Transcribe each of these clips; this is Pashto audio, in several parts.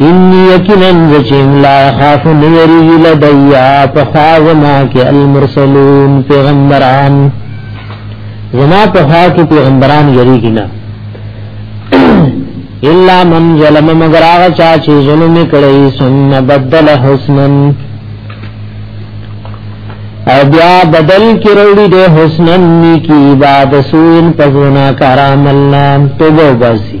ان یقینا ذچم لا خاف نوری لدیا فخاوما کی المرسلون پیغمبران زما په خوا کې پیغمبران یریږي نه الا من ظلم مگر هغه چا چې ظلم کړی ثم بدل حسنا او بیا بدل کې وروړي د حسنا نیکی بعد سوین پزونا کرام الله توبه واسي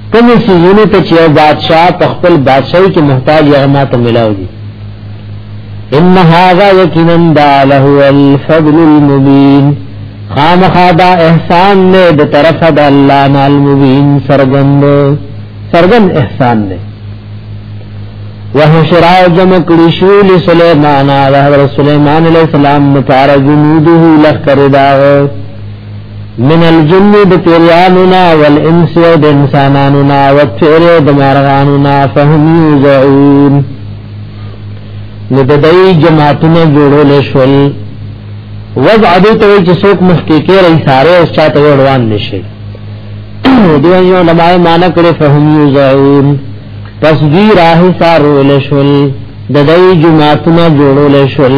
کومې سیزونو ته چې بادشاہ په خپل بادشاہي کې محتاج یې ما ته ملاو دي ان هاذا یقینا دا له الفضل المبین خامخا دا احسان نه د طرف د الله نه المبین سرګند سرګند احسان نه وحشرا جمع کړی شو ل سليمان علیه السلام علیه السلام مطار جنوده لخر داغه من الجن د پیریانونا والانس او د انسانانونا او تیر او د مارغانونا فهم یوزعون نو د دای جماعتونه جوړول شول وضع دې ته چې څوک مخکې کې رہی ساره او چاته وړوان نشي دوی یو لمای معنا کړي فهم یوزعون پس دی راه سارول شول د دای جماعتونه جوړول شول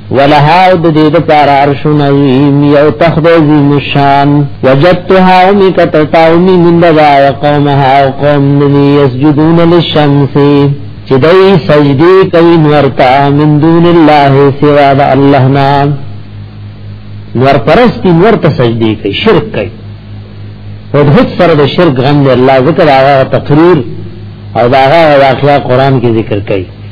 ولها د دې د پار عرش عظیم یو تخت عظیم شان وجدتها می کتتا می من دغا قومها قوم نی یسجدون للشمس چې دای سجدی کوي نورتا من دون الله سوا د الله نا نور پرستی نور ته سجدی کوي شرک کوي او د هیڅ سره د شرک غم نه الله ذکر هغه تقریر او دا هغه واقعیا قران کې ذکر کوي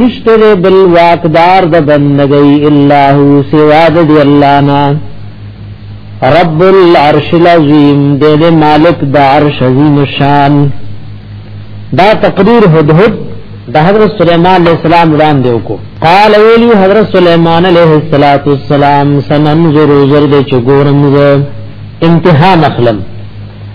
نشتر بل واقدار د بندګی الا هو سوا د دی الله نا رب العرش العظیم دې دې مالک د عرش عظیم شان دا تقریر هدهد د حضرت سليمان عليه السلام وړاندې وکړو قال ویلی حضرت سليمان عليه السلام سننظر زرد چګورم زه امتحان اخلم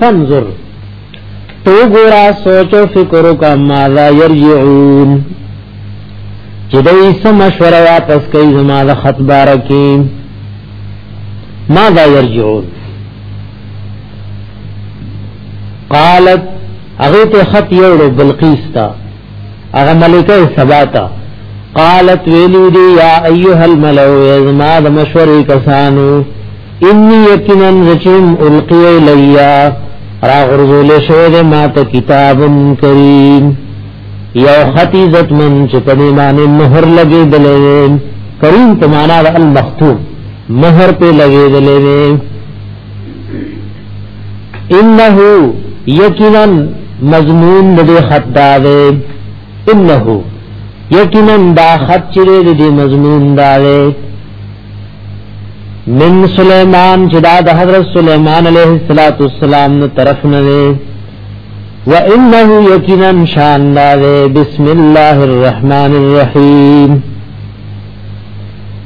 فانظر تو ګورا سوچو فکر کا ماذا يرجعون چې دوی سم مشوره واپس کوي زما د خط بارکی ماذا يرجعون قالت اغه ته خط یو بلقیس تا هغه ملکه سباتا قالت ویلی دی یا ایها الملو ازما د مشورې کسانو انی یقینا رچم القی الیا را غرزول شوه د ما ته کتاب کریم یو خط عزت من چې په دې باندې مہر لګې دلې کریم ته معنا د المختوم مہر په لګې دلې انه یقینا مضمون د خط دا ده انه یقینا دا خط چې د مضمون دا ده من سلیمان چې دا د حضرت سلیمان علیه السلام نو طرف نه ده و انه یقینا شان دا ده بسم الله الرحمن الرحیم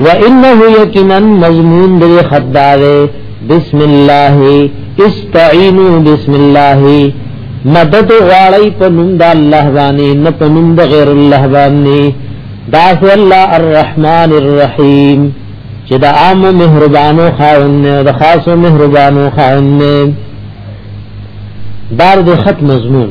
وانه یقینا مضمون دې خدای بسم الله استعینوا بسم الله مدد غواړی په نوم د الله باندې نه په نوم د غیر الله باندې دا الله الرحمن الرحیم چې د عام مهربانو خاوند او د خاص مهربانو خاوند دار د خط مضمون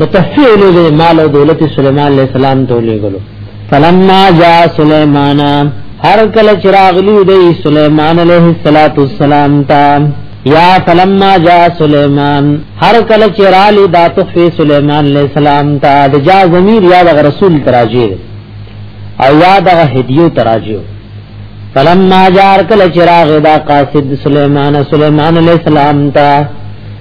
د تفسیر له دې مال او دولت سليمان عليه السلام ته لګلو فلما جاء سليمان هر کله چراغلی دی سليمان عليه السلام ته یا فلما جاء سليمان هر کله چرالی دا تخفي سليمان عليه السلام ته د جا ضمیر یا د رسول تراجیر او یا د هدیو تراجیر فلما جاء هر کله چراغ دا قاصد سليمان سليمان عليه السلام ته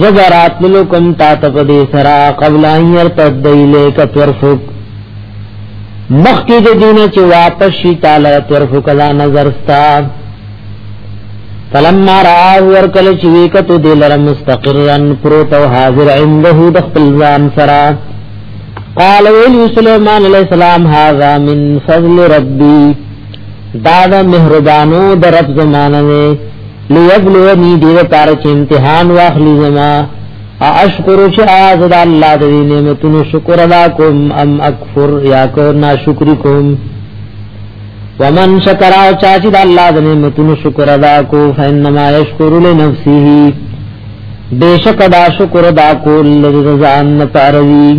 زبرات لکم تا تپدی سرا قبل ان يرتد اليك طرفك مخکې د دینه چې واپس شي تعالی طرفك لا نظر ستا فلما راه ورکل چې وکته د لر مستقرا پروت او حاضر عنده د خپل ځان سرا قال ویل سليمان عليه السلام هذا من فضل ربي دا د مهربانو د رب زمانه لیبلونی دیر پار چه امتحان واخلی زما اشکر چه آز دا اللہ دا دی نعمتونو شکر ادا کم ام اکفر یا کور نا شکری کم ومن شکر آو چاچی دا اللہ دا نعمتونو شکر ادا کو فینما یشکر لنفسی ہی بیشک دا شکر ادا کول لذان پاروی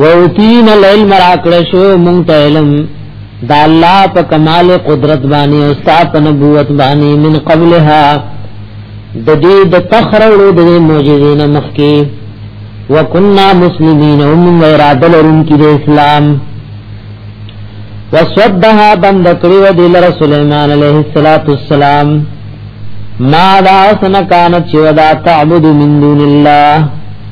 ووتین العلم راکړشو مونږ ته علم دا الله په کمال قدرت باندې او ستا په نبوت باندې من قبلها د دې د تخرلو د معجزې نه مخکې وکنا مسلمین هم اراده لرون کې د اسلام وسدها بند کړو د سليمان عليه الصلاه والسلام ما دا سن کان چې ودا تعبد من دون الله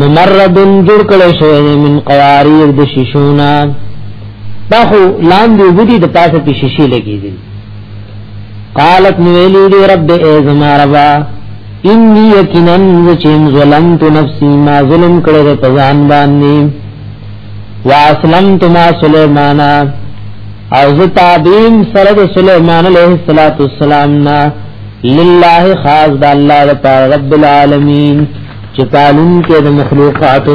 ممرد جوړ کړي شوی من قوارير د شیشونا دا خو لاندې ودی د پاسه په شیشې لګې دي قالت نویلی دی رب اے زما ربا انی یقینا زچم ظلمت نفسی ما ظلم کړی د پزان باندې واسلمت ما سليمان او زتابیم سره د سليمان عليه السلام نا لله خاص د الله لپاره رب العالمین چې پالون کې د مخلوقات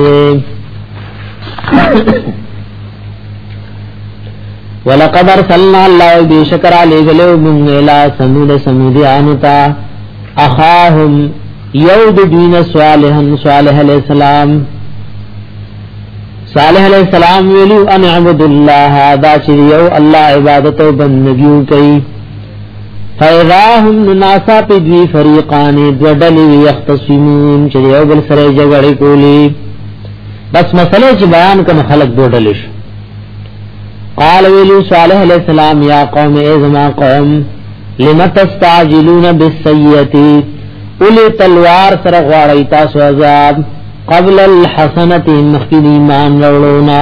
ولقد ارسلنا الله بشکر علی غلو من الى سمود سمودیان تا اخاهم یود دین صالحا صالح علیہ السلام صالح علیہ السلام ویلو ان عبد الله دا چې یو الله عبادت او بندګیو کوي فاذا هم ناسا پی دوی فریقان دو ډلې یختصمون چې یو بل سره جګړه کولی بس مسله چې بیان کوم خلق دو ډلې شو قال ویلی صالح علیہ السلام یا قوم ای زما قوم لم تستعجلون بالسیئه اولی تلوار سره غواړی تاسو عذاب قبل الحسنه مخکې ایمان ورونا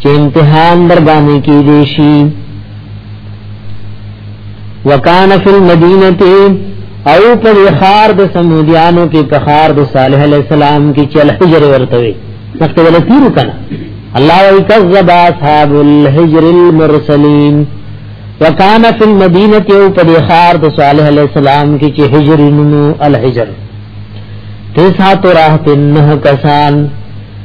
چې امتحان در باندې کې دي شي وکان فی المدینه او په خار د سمودیانو کې په خار د صالح علی السلام کې چې الحجر ورته وي مخکې ولا تیرو کنه الله وی کذب اصحاب الحجر المرسلین وکان فی المدینه او په خار د صالح علی السلام کې چې حجر نو الحجر تسعه راحت نه کسان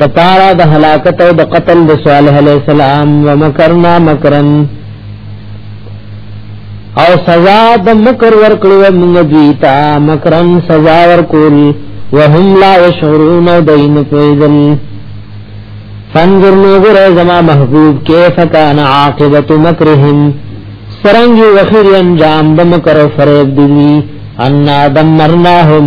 د پارا د هلاکت او د قتل د صالح علی السلام ومکرنا مکرن او سزا د مکر ورکړو موږ دوی ته مکرن سزا ورکول وهم لا يشعرون دین فیذل فانظر نظر زما محبوب کیف کان عاقبت مکرهم سرنګ وخیر انجام د مکر فریب دی ان دمرناهم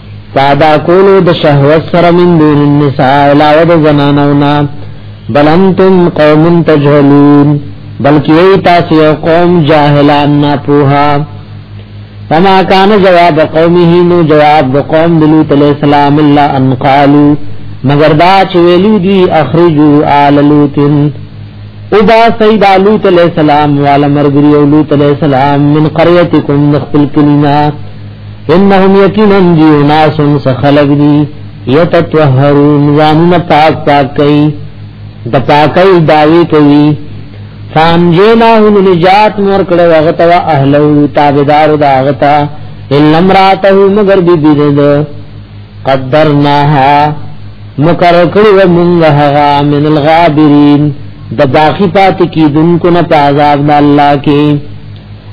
سادا کولو د شهوت سره من دون النساء علاوه د زنانونا بل انتم قوم تجهلون بلکی ای تاسو یو قوم جاهلان نا پوها فما کان جواب قومه نو جواب د قوم د لوط علیہ السلام الا ان قالو مگر دا چې ویلو دی اخرجو آل لوطن ابا سید لوط علیہ السلام والا مرګری لوط علیہ السلام من قريتكم نخل کلینا انهم یقینا دی ناس سخلق دی یتطهرون ځانونه پاک پاک کوي د پاکۍ داوی کوي فانجینا هن نجات مور کړه وغت وا اهلو تابعدار دا غتا الا امراته مگر بی بی ده قدرناها مکر کړي و مونږ هغه من الغابرین د باقی پات کی دن کو نه عذاب الله کې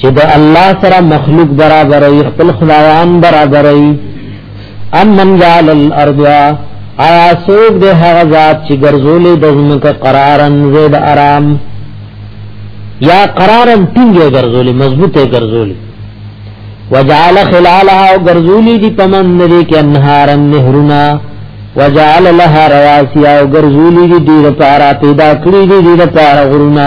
چې د الله سره مخلوق برابرې خپل خدایان برابرې ام من جعل الارض آیا سوق د هغه ذات چې ګرځولې د زمکه قرارن زید آرام یا قرارن ټینګه ګرځولې مضبوطه ګرځولې وجعل خلالها او ګرځولې دي پمن لري کې انهارن نهرنا وجعل لها رواسي او ګرځولې دي د لپاره پیدا کړې دي د لپاره غرونه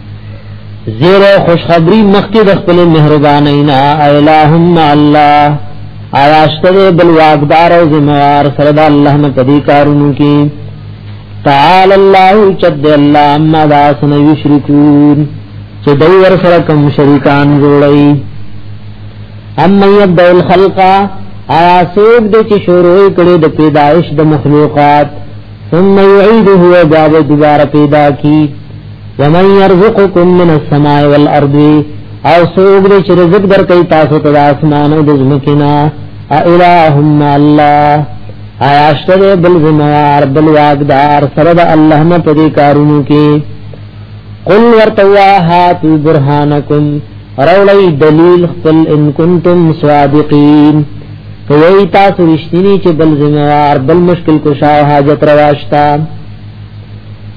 زیر خوشخبری مخکې د خپل مهربانینا الہم الله آیا شته بل واقدار او ذمہوار سره د الله نه کدي کارونو کې تعال الله چد الله اما دا سن یشرکون چې دوی ور سره کوم شریکان جوړي اما یبدا الخلق آیا سوق دې چې شروع کړي د پیدایش د مخلوقات ثم یعیده و بیا دوباره پیدا کی ومن يرزقكم من السماء والارض او سوګ دې چې رزق درکې تاسو ته د اسمان او د زمکینا الہم الله آیا شته بل زموار بل واقدار سره د الله نه پدې کارونو کې قل ورتوا هات برهانکم رولی دلیل خپل ان کنتم صادقین کوي تاسو رښتینی چې بل زموار بل مشکل کو شاو حاجت رواشتا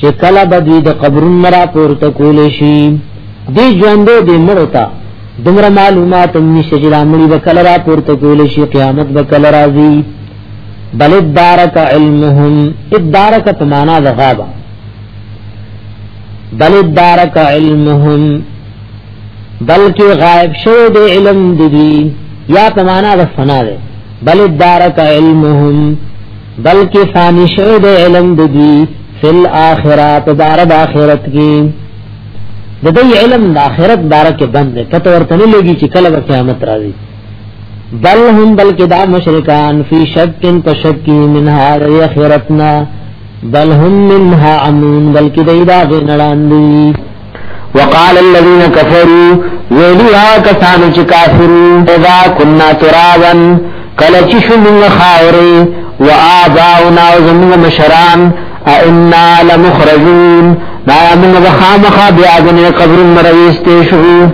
چې کله به دوی د قبرون مرا پورته کول شي دی ژوند دی مړو ته دومره معلومات هم نشته چې لامړي به کله را پورته کول شي قیامت به کله راځي بل ادارک علمهم ادارک په معنا د غابه بل ادارک علمهم بلکې غائب شوی دی علم دی یا په معنا د فنا دی بل ادارک علمهم بلکې فانی شوی د علم د دوی فل آخرات دار د آخرت کې د دې علم د آخرت دار کې بند دی پته ورته نه لګي چې کله به قیامت راځي بل هم بلکې دا مشرکان فی شک تشکی من هار آخرتنا بل هم منها عمون بلکې دا غنړان دي وقال الذين كفروا ویلی ها کسانو چې کافرو اذا كنا ترابا کله چې شو موږ خاورې و آباؤنا او زموږ مشران ائنا لمخرجون دا موږ به خامخا بیا غنې قبر مرويستې شو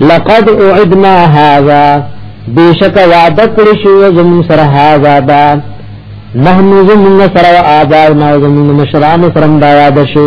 لقد اعدنا هذا بیشک وعده کړی شو زموږ سره هذا دا نحن زموږ سره آباؤنا او زموږ مشران سره دا وعده شو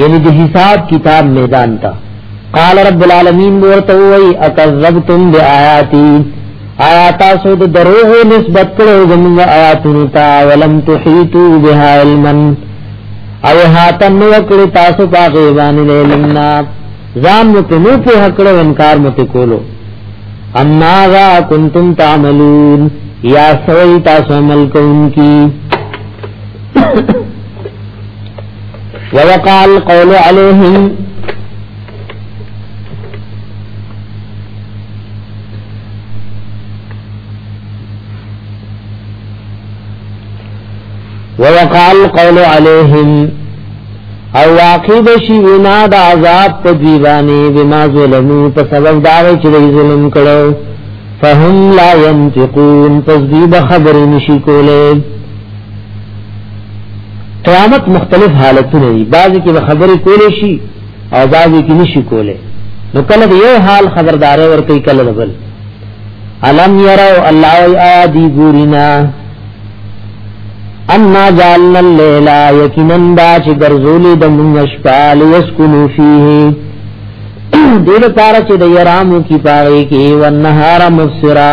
یعنی د حساب کتاب میدان ته قال رب العالمین ورته وای اکذبتم بیااتی آیا تاسو د دروغ نسبت کړو زموږ آیاتونو ته ولم تحیتو بها علما او هاتن نو کړی تاسو په غیبان لیلنا ځان مو په نو په حق له انکار مو ته کولو اما ذا کنتم تعملون یا سوی تاسو عمل کوونکی ووقع القول عليهم ووقع القول عليهم او واقع بشی وینا دا عذاب په دیوانی بما ظلمو په سبب دا چې ظلم کړو فهم لا ينتقون پس دی به خبر نشي کوله قیامت مختلف حالتونه دي بعضی کې خبرې کولې شي او بعضی کې نشي کولې نو کله یو حال خبردارې ورته کله بل علم يروا الله يادي ګورینا اما جعلنا الليل يكنا باش غرزول د من شپال يسكن فيه دیر پارا چې د یرامو کی پاره کې ونهار مفسرا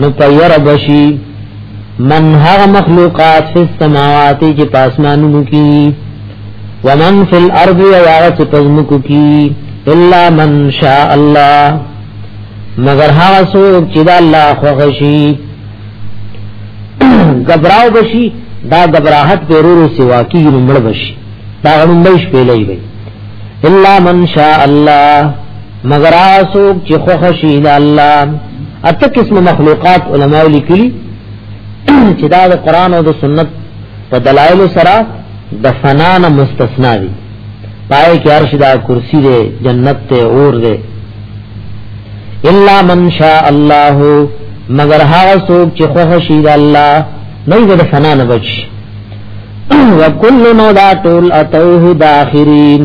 نو پیر بشی من هغ مخلوقات فی السماواتی چی پاسمانونو کی ومن فی الارض ویاغت پزمکو کی الا من شاء اللہ مگر هغه څوک چې د الله خوښي غبراو بشي دا غبراحت پرورو سوا کی مړ بشي دا غنوم بش پیلې وي الا من شاء الله مگر اسوک چې خوخ شي د الله اته قسم مخلوقات علما لیکلي چې دا د قران او د سنت په دلایل سره د فنا نه مستثنا دي پای کې عرش دا کرسی دی جنت ته اور دی الا من شاء الله مگر هغه څوک چې خوښ شي د الله نه د فنا نه بچ وکل نو دا ټول اتوه داخرین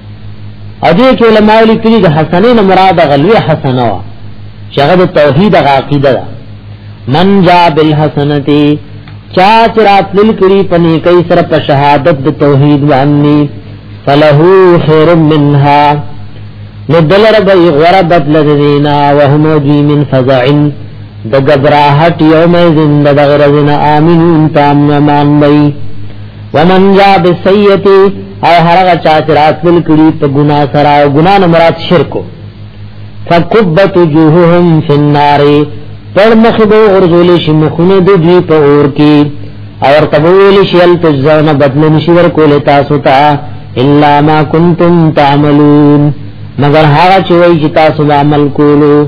ادي کې علماء لیکلي د حسنین مراد غلوی حسنه وا چې هغه د توحید غا عقیده ده من جا بالحسنتی چا چرات لکری پنی کئی سر په شهادت د توحید باندې فله خیر منها ندلر بی غربت لذینا وهم جی من فزعن د غبراهټ یوم زند د غرزنا امین تام مان بی ومن جا بسیتی او هرغه چا چې راتل کړي په ګنا سره او ګنا نه مراد شرکو فکبت وجوههم فی النار پر مخ به ورزول شي مخونه د دوی په اور کې اور تبول شي ال تجزون بدل نشي ور کول تاسو ته الا ما کنتم تعملون مگر هغه چې وایي چې تاسو عمل کولو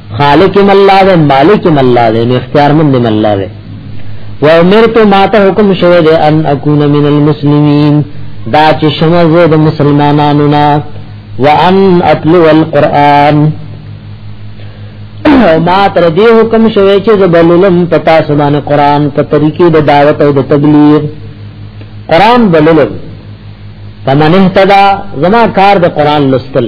خالق من الله ده مالک من الله ده نو اختیار من من الله ده و امرت ما ته حکم شوه ده ان اكون من المسلمين دا چې شمزه د مسلمانانو نه وان اتلو القرآن او ما تر دې حکم شوی چې زبللم پتا سبحان قرآن په طریقې د دعوت او د تبلیغ قرآن بللم فمن اهتدى زما کار د قرآن لستل